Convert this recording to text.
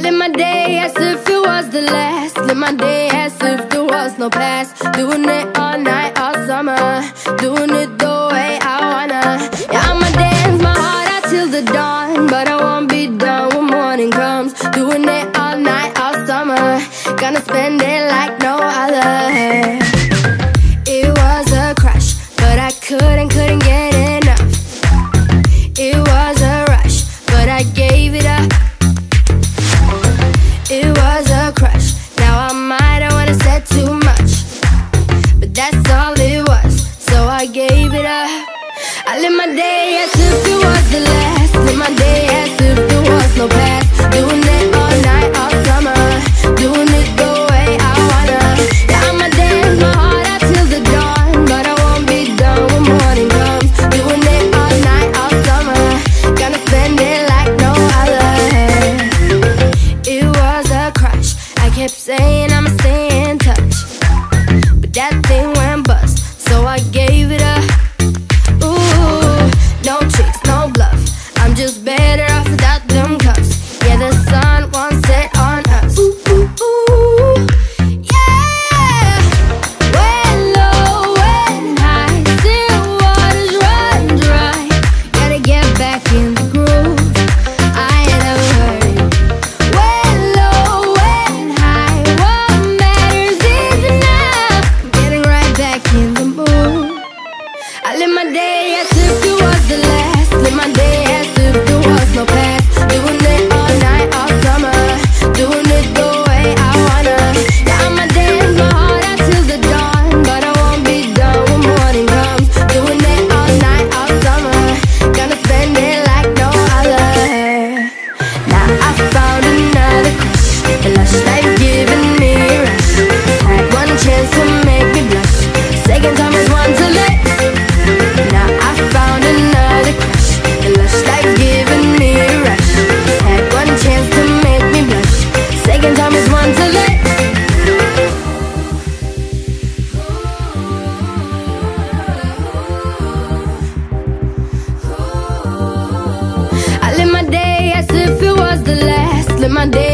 live my day as if it was the last. Live my day as if there was no past. Doing it all night, all summer. Doing it the way I wanna. Yeah, I'ma dance my heart out till the dawn. But I won't be done when morning comes. Doing it all night, all summer. Gonna spend it like no other. It was a crush, but I couldn't, couldn't get enough. It was a rush, but I gave it up. A lush life giving me a rush. Had one chance to make me blush. Second time is one. Now I found another crush. Lush life giving me a rush. Had one chance to make me blush. Second time is one. I live my day as if it was the last. Live my day